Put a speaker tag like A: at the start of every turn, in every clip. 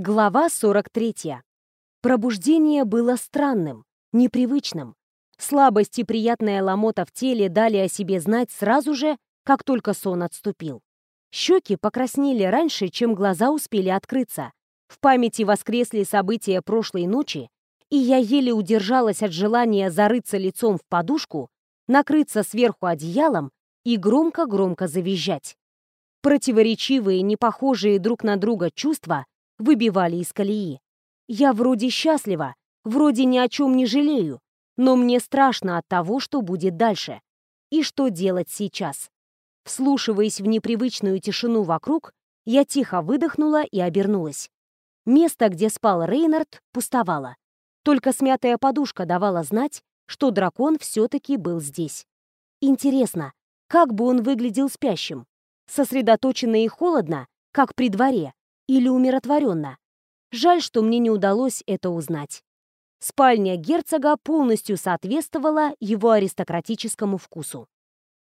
A: Глава 43. Пробуждение было странным, непривычным. Слабость и приятная ломота в теле дали о себе знать сразу же, как только сон отступил. Щеки покраснели раньше, чем глаза успели открыться. В памяти воскресли события прошлой ночи, и я еле удержалась от желания зарыться лицом в подушку, накрыться сверху одеялом и громко-громко завизжать. Противоречивые, не похожие друг на друга чувства выбивали из колеи. Я вроде счастлива, вроде ни о чем не жалею, но мне страшно от того, что будет дальше. И что делать сейчас? Вслушиваясь в непривычную тишину вокруг, я тихо выдохнула и обернулась. Место, где спал Рейнард, пустовало. Только смятая подушка давала знать, что дракон все-таки был здесь. Интересно, как бы он выглядел спящим? Сосредоточенно и холодно, как при дворе, или умиротворенно. Жаль, что мне не удалось это узнать. Спальня герцога полностью соответствовала его аристократическому вкусу.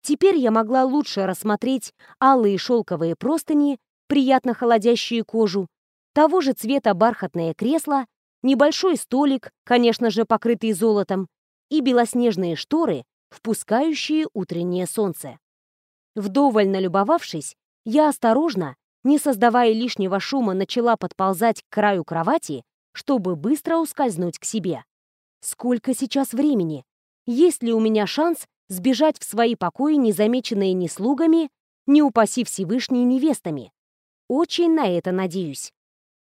A: Теперь я могла лучше рассмотреть алые шелковые простыни, приятно холодящие кожу, того же цвета бархатное кресло, небольшой столик, конечно же, покрытый золотом, и белоснежные шторы, впускающие утреннее солнце. Вдоволь налюбовавшись, я осторожно, не создавая лишнего шума, начала подползать к краю кровати, чтобы быстро ускользнуть к себе. Сколько сейчас времени? Есть ли у меня шанс сбежать в свои покои, незамеченные ни слугами, ни, упаси Всевышней, невестами? Очень на это надеюсь.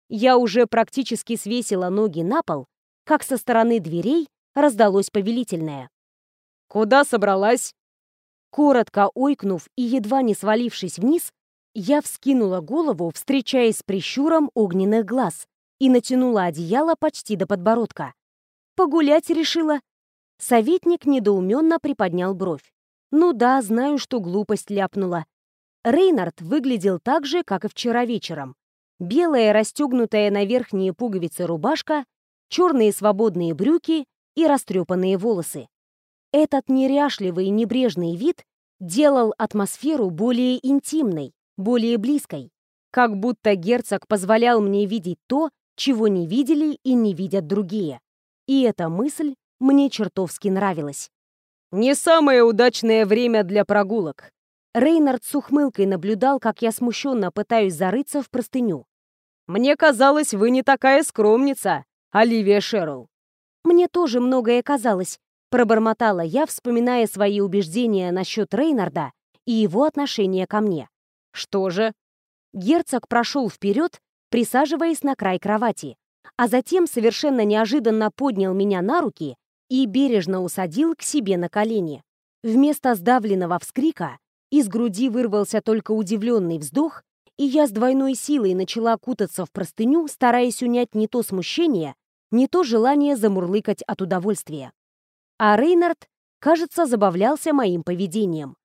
A: Я уже практически свесила ноги на пол, как со стороны дверей раздалось повелительное.
B: «Куда собралась?»
A: Коротко ойкнув и едва не свалившись вниз, я вскинула голову, встречаясь с прищуром огненных глаз, и натянула одеяло почти до подбородка. «Погулять решила?» Советник недоуменно приподнял бровь. «Ну да, знаю, что глупость ляпнула». Рейнард выглядел так же, как и вчера вечером. Белая, расстегнутая на верхние пуговицы рубашка, черные свободные брюки и растрепанные волосы. Этот неряшливый небрежный вид делал атмосферу более интимной, более близкой. Как будто герцог позволял мне видеть то, чего не видели и не видят другие. И эта мысль мне чертовски нравилась.
B: «Не самое удачное время для прогулок».
A: Рейнард с ухмылкой наблюдал, как я смущенно пытаюсь зарыться в простыню.
B: «Мне казалось, вы не такая скромница, Оливия Шерл».
A: «Мне тоже многое казалось», — пробормотала я, вспоминая свои убеждения насчет Рейнарда и его отношения ко мне.
B: «Что же?»
A: Герцог прошел вперед, присаживаясь на край кровати, а затем совершенно неожиданно поднял меня на руки и бережно усадил к себе на колени. Вместо сдавленного вскрика из груди вырвался только удивленный вздох, и я с двойной силой начала кутаться в простыню, стараясь унять не то смущение, не то желание замурлыкать от удовольствия. А Рейнард, кажется, забавлялся моим поведением.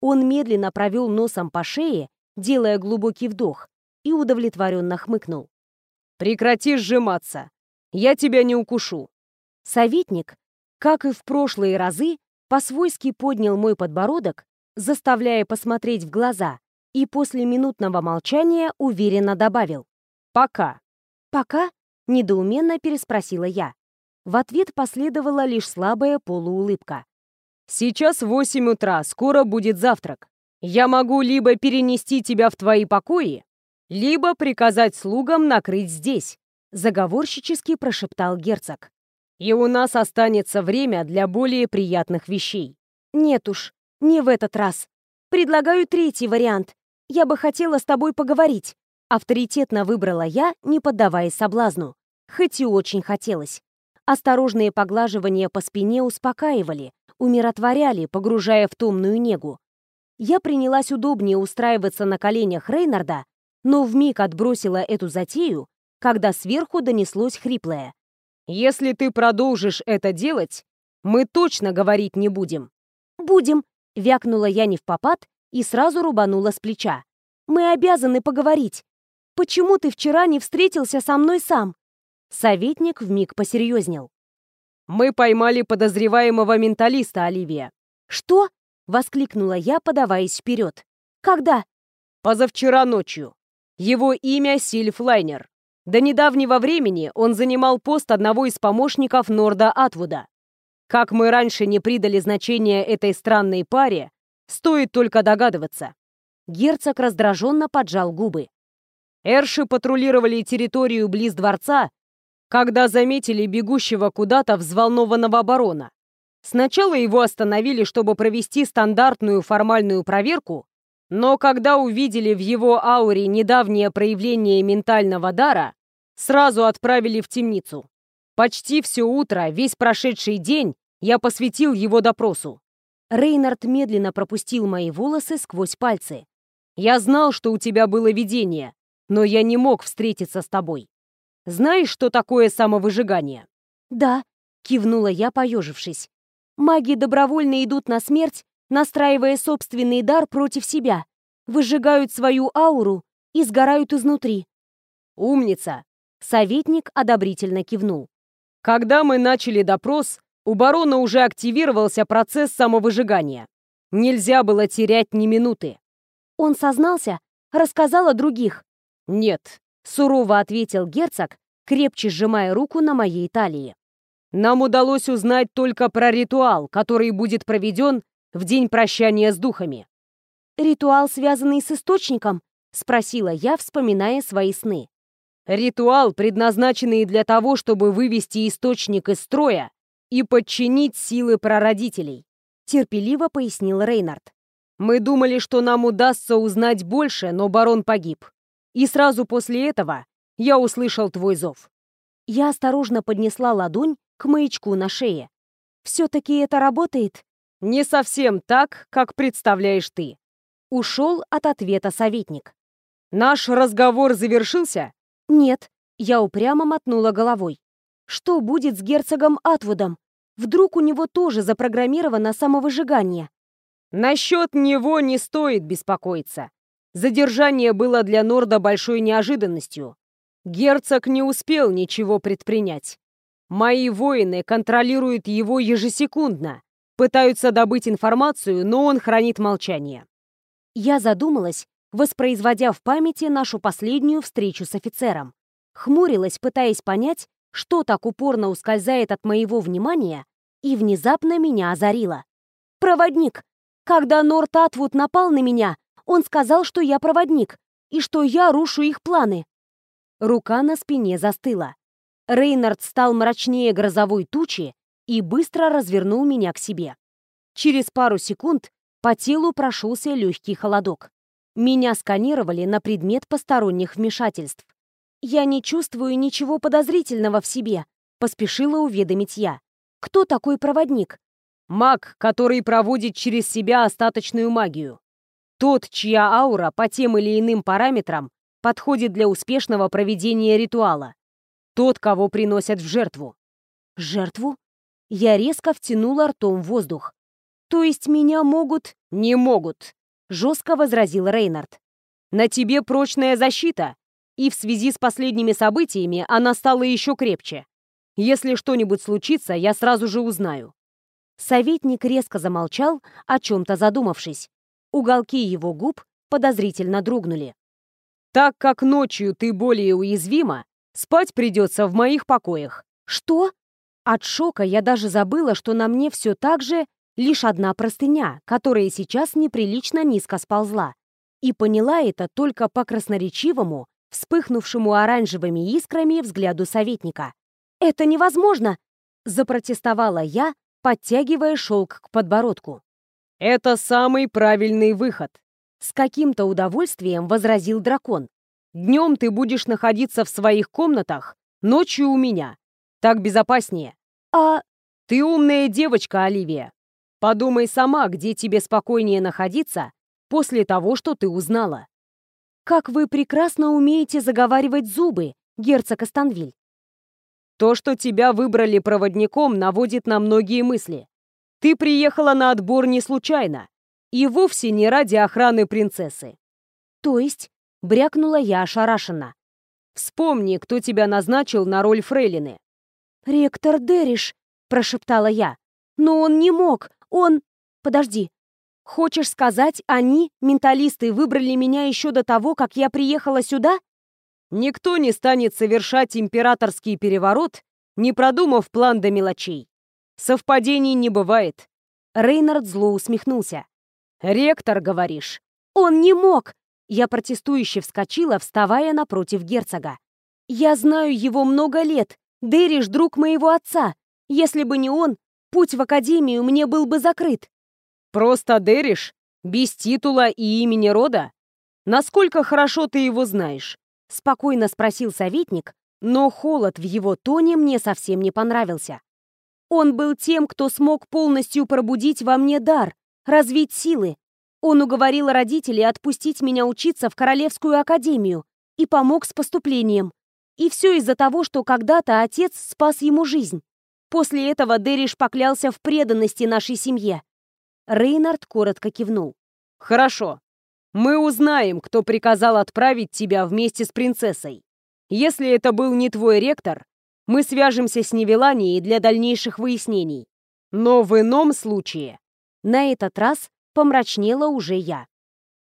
A: Он медленно провел носом по шее делая глубокий вдох, и удовлетворенно хмыкнул.
B: «Прекрати сжиматься! Я тебя не укушу!»
A: Советник, как и в прошлые разы, по-свойски поднял мой подбородок, заставляя посмотреть в глаза, и после минутного молчания уверенно добавил «Пока». «Пока?» — недоуменно переспросила я. В ответ последовала лишь слабая полуулыбка.
B: «Сейчас восемь утра, скоро будет завтрак. Я могу либо перенести тебя в твои покои, либо приказать слугам накрыть здесь», — заговорщически прошептал герцог. «И у нас останется время для более приятных вещей».
A: «Нет уж, не в этот раз. Предлагаю третий вариант. Я бы хотела с тобой поговорить». Авторитетно выбрала я, не поддаваясь соблазну. Хоть и очень хотелось. Осторожные поглаживания по спине успокаивали, умиротворяли, погружая в томную негу. Я принялась удобнее устраиваться на коленях Рейнарда, но вмиг отбросила эту затею, когда сверху донеслось хриплое.
B: «Если ты продолжишь это делать, мы точно говорить не будем».
A: «Будем», — вякнула я не в попад и сразу рубанула с плеча. «Мы обязаны поговорить. Почему ты вчера не встретился со мной сам?» Советник вмиг посерьезнел.
B: «Мы поймали подозреваемого менталиста, Оливия».
A: «Что?» Воскликнула я, подаваясь вперед. «Когда?»
B: «Позавчера ночью. Его имя Сильф Лайнер. До недавнего времени он занимал пост одного из помощников Норда Атвуда. Как мы раньше не придали значения этой странной паре, стоит только догадываться.
A: Герцог раздраженно поджал губы.
B: Эрши патрулировали территорию близ дворца, когда заметили бегущего куда-то взволнованного барона. Сначала его остановили, чтобы провести стандартную формальную проверку, но когда увидели в его ауре недавнее проявление ментального дара, сразу отправили в темницу. Почти все утро, весь прошедший день, я посвятил его допросу.
A: Рейнард медленно пропустил мои волосы сквозь пальцы.
B: «Я знал, что у тебя было видение, но я не мог встретиться с тобой. Знаешь, что такое самовыжигание?»
A: «Да», — кивнула я, поежившись. «Маги добровольно идут на смерть, настраивая собственный дар против себя, выжигают свою ауру и сгорают изнутри».
B: «Умница!»
A: — советник одобрительно кивнул.
B: «Когда мы начали допрос, у барона уже активировался процесс самовыжигания. Нельзя было терять ни минуты.
A: Он сознался, рассказал о других.
B: «Нет», — сурово ответил герцог, крепче сжимая руку на моей талии. «Нам удалось узнать только про ритуал, который будет проведен в день прощания с духами».
A: «Ритуал, связанный с источником?» — спросила я, вспоминая свои сны.
B: «Ритуал, предназначенный для того, чтобы вывести источник из строя и подчинить силы прародителей», — терпеливо пояснил Рейнард. «Мы думали, что нам удастся узнать больше, но барон погиб. И сразу после этого я услышал твой зов».
A: Я осторожно поднесла ладонь к маячку на шее. «Все-таки это работает?»
B: «Не совсем так, как представляешь ты», —
A: ушел от ответа советник.
B: «Наш разговор завершился?»
A: «Нет», — я упрямо мотнула головой. «Что будет с герцогом Атвудом? Вдруг у него тоже запрограммировано самовыжигание?»
B: «Насчет него не стоит беспокоиться. Задержание было для Норда большой неожиданностью. Герцог не успел ничего предпринять. Мои воины контролируют его ежесекундно, пытаются добыть информацию, но он хранит молчание.
A: Я задумалась, воспроизводя в памяти нашу последнюю встречу с офицером. Хмурилась, пытаясь понять, что так упорно ускользает от моего внимания, и внезапно меня озарило. «Проводник! Когда Норт Атвуд напал на меня, он сказал, что я проводник, и что я рушу их планы». Рука на спине застыла. Рейнард стал мрачнее грозовой тучи и быстро развернул меня к себе. Через пару секунд по телу прошелся легкий холодок. Меня сканировали на предмет посторонних вмешательств. «Я не чувствую ничего подозрительного в себе», — поспешила уведомить я. «Кто такой проводник?»
B: «Маг, который проводит через себя остаточную магию. Тот, чья аура по тем или иным параметрам подходит для успешного проведения ритуала. Тот, кого приносят в жертву».
A: «Жертву?» Я резко втянула ртом воздух. «То есть меня могут...»
B: «Не могут», — жестко возразил Рейнард. «На тебе прочная защита, и в связи с последними событиями она стала еще крепче. Если что-нибудь случится, я сразу же узнаю».
A: Советник резко замолчал, о чем-то задумавшись. Уголки его губ подозрительно дрогнули.
B: «Так как ночью ты более уязвима, спать придется в моих покоях».
A: «Что?» От шока я даже забыла, что на мне все так же лишь одна простыня, которая сейчас неприлично низко сползла. И поняла это только по красноречивому, вспыхнувшему оранжевыми искрами взгляду советника. «Это невозможно!» — запротестовала я, подтягивая шелк к подбородку.
B: «Это самый правильный выход», —
A: с каким-то удовольствием возразил дракон.
B: «Днем ты будешь находиться в своих комнатах, ночью у меня. Так безопаснее».
A: «А...»
B: «Ты умная девочка, Оливия. Подумай сама, где тебе спокойнее находиться после того, что ты узнала.
A: Как вы прекрасно умеете заговаривать зубы, герцог Астанвиль.
B: То, что тебя выбрали проводником, наводит на многие мысли. Ты приехала на отбор не случайно и вовсе не ради охраны принцессы.
A: То есть, брякнула я ошарашенно.
B: Вспомни, кто тебя назначил на роль фрейлины.
A: «Ректор Дериш», — прошептала я. «Но он не мог. Он... Подожди. Хочешь сказать, они, менталисты, выбрали меня еще до того, как я приехала сюда?
B: Никто не станет совершать императорский переворот, не продумав план до мелочей. Совпадений не бывает.
A: Рейнард зло усмехнулся.
B: «Ректор, говоришь?»
A: «Он не мог!» Я протестующе вскочила, вставая напротив герцога. «Я знаю его много лет. Дэриш — друг моего отца. Если бы не он, путь в академию мне был бы закрыт».
B: «Просто Дэриш? Без титула и имени рода? Насколько хорошо ты его знаешь?»
A: Спокойно спросил советник, но холод в его тоне мне совсем не понравился. Он был тем, кто смог полностью пробудить во мне дар, развить силы. Он уговорил родителей отпустить меня учиться в Королевскую академию и помог с поступлением. И все из-за того, что когда-то отец спас ему жизнь. После этого Дэриш поклялся в преданности нашей семье. Рейнард коротко кивнул.
B: «Хорошо. Мы узнаем, кто приказал отправить тебя вместе с принцессой. Если это был не твой ректор, мы свяжемся с Невеланией для дальнейших выяснений. Но в ином случае
A: на этот раз помрачнела уже я.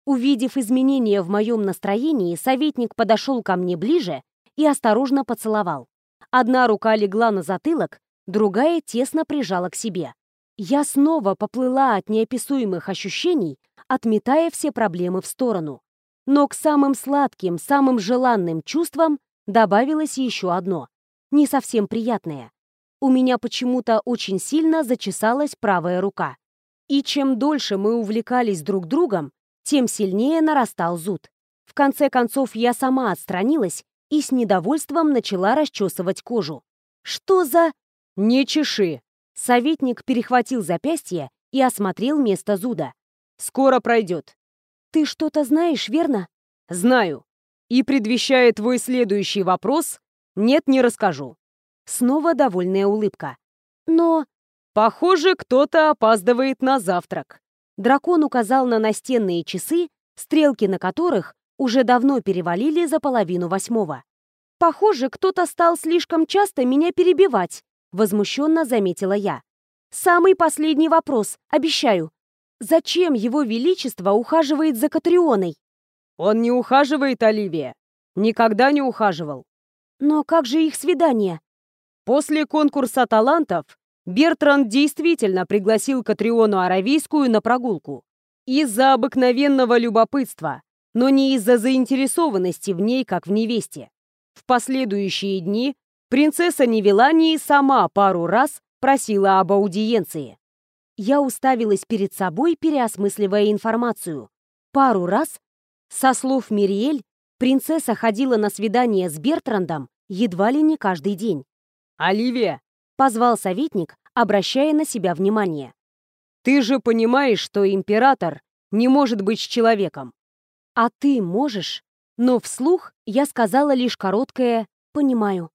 A: Увидев изменения в моем настроении, советник подошел ко мне ближе и осторожно поцеловал. Одна рука легла на затылок, другая тесно прижала к себе. Я снова поплыла от неописуемых ощущений, отметая все проблемы в сторону. Но к самым сладким, самым желанным чувствам добавилось еще одно, не совсем приятное. У меня почему-то очень сильно зачесалась правая рука. И чем дольше мы увлекались друг другом, тем сильнее нарастал зуд. В конце концов, я сама отстранилась и с недовольством начала расчесывать кожу. «Что за...»
B: «Не чеши!»
A: Советник перехватил запястье и осмотрел место зуда.
B: «Скоро пройдет».
A: «Ты что-то знаешь, верно?»
B: «Знаю. И предвещая твой следующий вопрос, нет, не расскажу».
A: Снова довольная улыбка. «Но...»
B: «Похоже, кто-то опаздывает на завтрак».
A: Дракон указал на настенные часы, стрелки на которых уже давно перевалили за половину восьмого. «Похоже, кто-то стал слишком часто меня перебивать», — возмущенно заметила я. «Самый последний вопрос, обещаю. Зачем его величество ухаживает за Катрионой?»
B: «Он не ухаживает, Оливия. Никогда не ухаживал».
A: «Но как же их свидание?»
B: После конкурса талантов Бертранд действительно пригласил Катриону Аравийскую на прогулку. Из-за обыкновенного любопытства, но не из-за заинтересованности в ней, как в невесте. В последующие дни принцесса Невелании сама пару раз просила об аудиенции.
A: Я уставилась перед собой, переосмысливая информацию. Пару раз, со слов Мириэль, принцесса ходила на свидание с Бертрандом едва ли не каждый день.
B: «Оливия,
A: Позвал советник, обращая на себя внимание.
B: «Ты же понимаешь, что император не может быть с человеком».
A: «А ты можешь?» Но вслух я сказала лишь короткое «понимаю».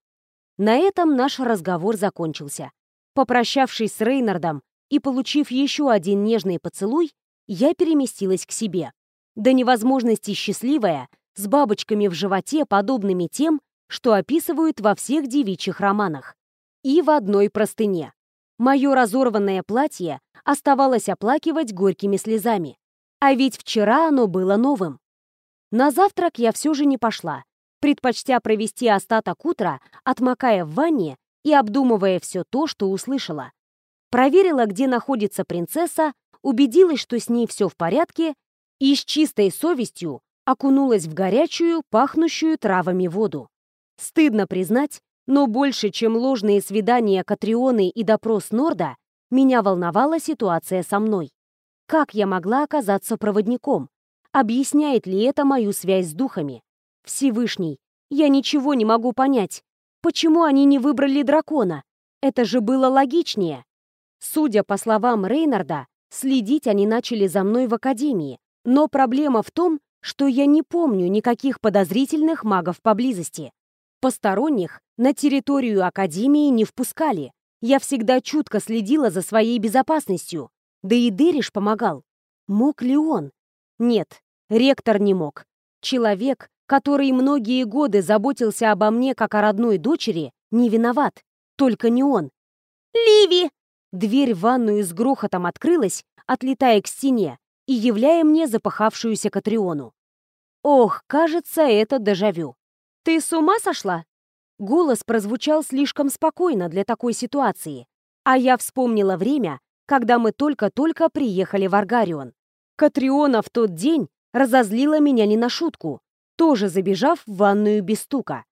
A: На этом наш разговор закончился. Попрощавшись с Рейнардом и получив еще один нежный поцелуй, я переместилась к себе. До невозможности счастливая, с бабочками в животе, подобными тем, что описывают во всех девичьих романах и в одной простыне. Мое разорванное платье оставалось оплакивать горькими слезами. А ведь вчера оно было новым. На завтрак я все же не пошла, предпочтя провести остаток утра, отмокая в ванне и обдумывая все то, что услышала. Проверила, где находится принцесса, убедилась, что с ней все в порядке, и с чистой совестью окунулась в горячую, пахнущую травами воду. Стыдно признать, но больше, чем ложные свидания Катрионы и допрос Норда, меня волновала ситуация со мной. Как я могла оказаться проводником? Объясняет ли это мою связь с духами? Всевышний, я ничего не могу понять. Почему они не выбрали дракона? Это же было логичнее. Судя по словам Рейнарда, следить они начали за мной в академии. Но проблема в том, что я не помню никаких подозрительных магов поблизости. Посторонних на территорию Академии не впускали. Я всегда чутко следила за своей безопасностью. Да и Дериш помогал. Мог ли он? Нет, ректор не мог. Человек, который многие годы заботился обо мне как о родной дочери, не виноват. Только не он. «Ливи!» Дверь в ванную с грохотом открылась, отлетая к стене и являя мне запахавшуюся Катриону. Ох, кажется, это дежавю. «Ты с ума сошла?» Голос прозвучал слишком спокойно для такой ситуации, а я вспомнила время, когда мы только-только приехали в Аргарион. Катриона в тот день разозлила меня не на шутку, тоже забежав в ванную без стука.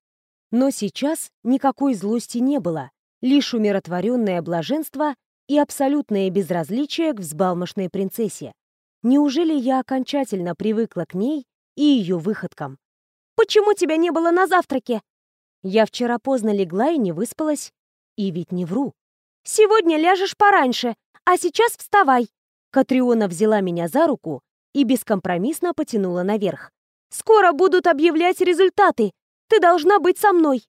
A: Но сейчас никакой злости не было, лишь умиротворенное блаженство и абсолютное безразличие к взбалмошной принцессе. Неужели я окончательно привыкла к ней и ее выходкам? «Почему тебя не было на завтраке?» Я вчера поздно легла и не выспалась. И ведь не вру. «Сегодня ляжешь пораньше, а сейчас вставай!» Катриона взяла меня за руку и бескомпромиссно потянула наверх. «Скоро будут объявлять результаты! Ты должна быть со мной!»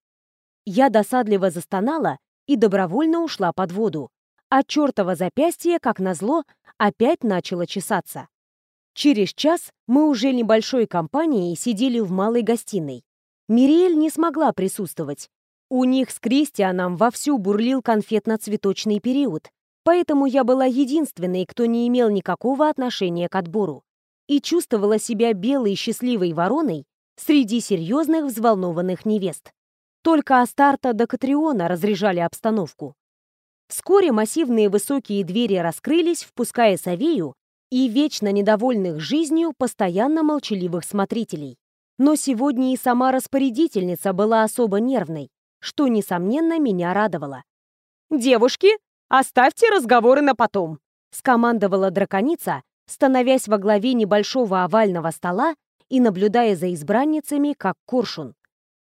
A: Я досадливо застонала и добровольно ушла под воду, а чертово запястье, как назло, опять начало чесаться. Через час мы уже небольшой компанией сидели в малой гостиной. Мириэль не смогла присутствовать. У них с Кристианом вовсю бурлил конфетно-цветочный период, поэтому я была единственной, кто не имел никакого отношения к отбору и чувствовала себя белой счастливой вороной среди серьезных взволнованных невест. Только Астарта до Катриона разряжали обстановку. Вскоре массивные высокие двери раскрылись, впуская Савею и вечно недовольных жизнью постоянно молчаливых смотрителей. Но сегодня и сама распорядительница была особо нервной, что, несомненно, меня радовало. «Девушки, оставьте разговоры на потом», — скомандовала драконица, становясь во главе небольшого овального стола и наблюдая за избранницами, как коршун.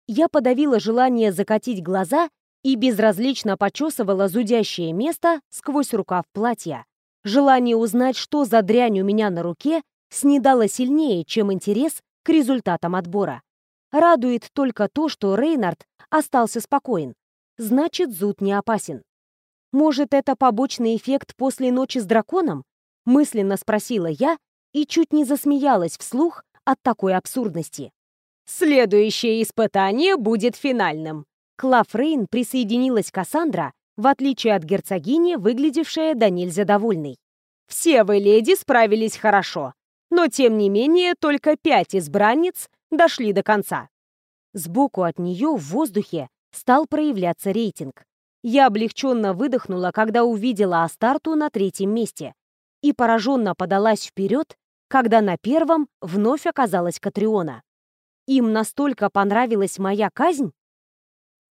A: Я подавила желание закатить глаза и безразлично почесывала зудящее место сквозь рукав платья. Желание узнать, что за дрянь у меня на руке, снедало сильнее, чем интерес к результатам отбора. Радует только то, что Рейнард остался спокоен. Значит, зуд не опасен. Может, это побочный эффект после ночи с драконом? Мысленно спросила я и чуть не засмеялась вслух от такой абсурдности. Следующее испытание будет финальным. Клав Рейн присоединилась Кассандра, в отличие от герцогини, выглядевшая до нельзя довольной. Все вы, леди, справились хорошо но тем не менее только пять избранниц дошли до конца. Сбоку от нее в воздухе стал проявляться рейтинг. Я облегченно выдохнула, когда увидела Астарту на третьем месте, и пораженно подалась вперед, когда на первом вновь оказалась Катриона. Им настолько понравилась моя казнь?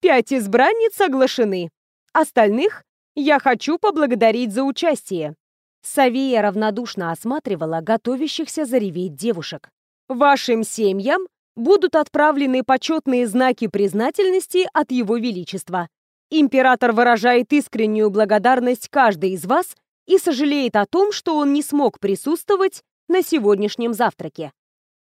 A: Пять избранниц оглашены. Остальных я хочу поблагодарить за участие. Савия равнодушно осматривала готовящихся зареветь девушек. «Вашим семьям будут отправлены почетные знаки признательности от Его Величества. Император выражает искреннюю благодарность каждой из вас и сожалеет о том, что он не смог присутствовать на сегодняшнем завтраке.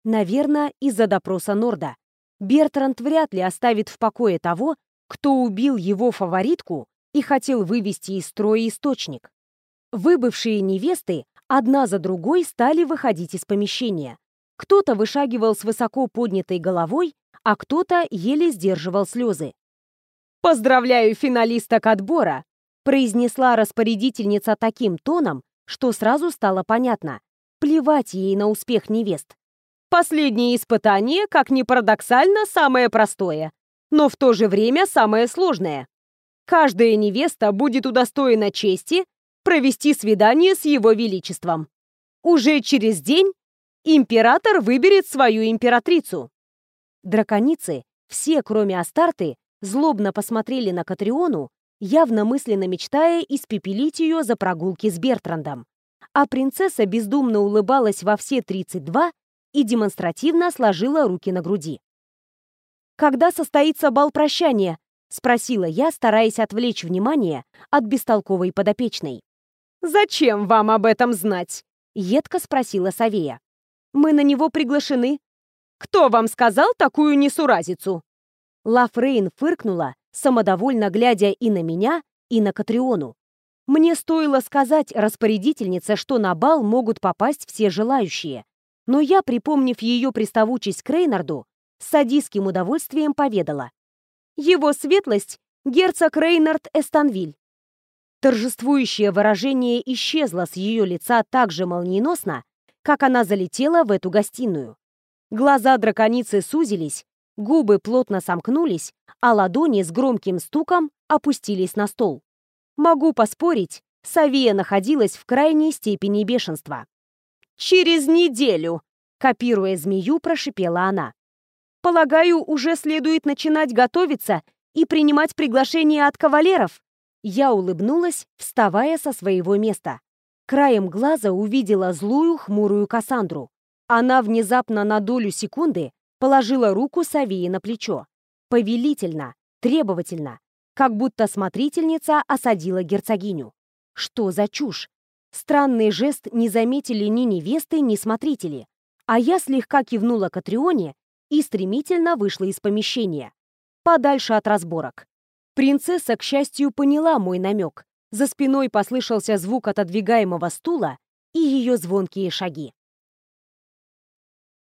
A: Наверное, из-за допроса Норда. Бертранд вряд ли оставит в покое того, кто убил его фаворитку и хотел вывести из строя источник. Выбывшие невесты одна за другой стали выходить из помещения. Кто-то вышагивал с высоко поднятой головой, а кто-то еле сдерживал слезы. «Поздравляю финалисток отбора!» произнесла распорядительница таким тоном, что сразу стало понятно. Плевать ей на успех невест. Последнее испытание, как ни парадоксально, самое простое, но в то же время самое сложное. Каждая невеста будет удостоена чести провести свидание с его величеством. Уже через день император выберет свою императрицу. Драконицы, все, кроме Астарты, злобно посмотрели на Катриону, явно мысленно мечтая испепелить ее за прогулки с Бертрандом. А принцесса бездумно улыбалась во все 32 и демонстративно сложила руки на груди. «Когда состоится бал прощания?» — спросила я, стараясь отвлечь внимание от бестолковой подопечной. «Зачем вам об этом знать?» — едко спросила Савея. «Мы на него приглашены». «Кто вам сказал такую несуразицу?» Лафрейн фыркнула, самодовольно глядя и на меня, и на Катриону. Мне стоило сказать распорядительнице, что на бал могут попасть все желающие. Но я, припомнив ее приставучесть к Рейнарду, с садистским удовольствием поведала. Его светлость — герцог Рейнард Эстанвиль. Торжествующее выражение исчезло с ее лица так же молниеносно, как она залетела в эту гостиную. Глаза драконицы сузились, Губы плотно сомкнулись, а ладони с громким стуком опустились на стол. Могу поспорить, Савия находилась в крайней степени бешенства. «Через неделю!» — копируя змею, прошипела она. «Полагаю, уже следует начинать готовиться и принимать приглашения от кавалеров?» Я улыбнулась, вставая со своего места. Краем глаза увидела злую, хмурую Кассандру. Она внезапно на долю секунды положила руку Савии на плечо. Повелительно, требовательно, как будто смотрительница осадила герцогиню. Что за чушь? Странный жест не заметили ни невесты, ни смотрители. А я слегка кивнула Катрионе и стремительно вышла из помещения. Подальше от разборок. Принцесса, к счастью, поняла мой намек. За спиной послышался звук отодвигаемого стула и ее звонкие шаги.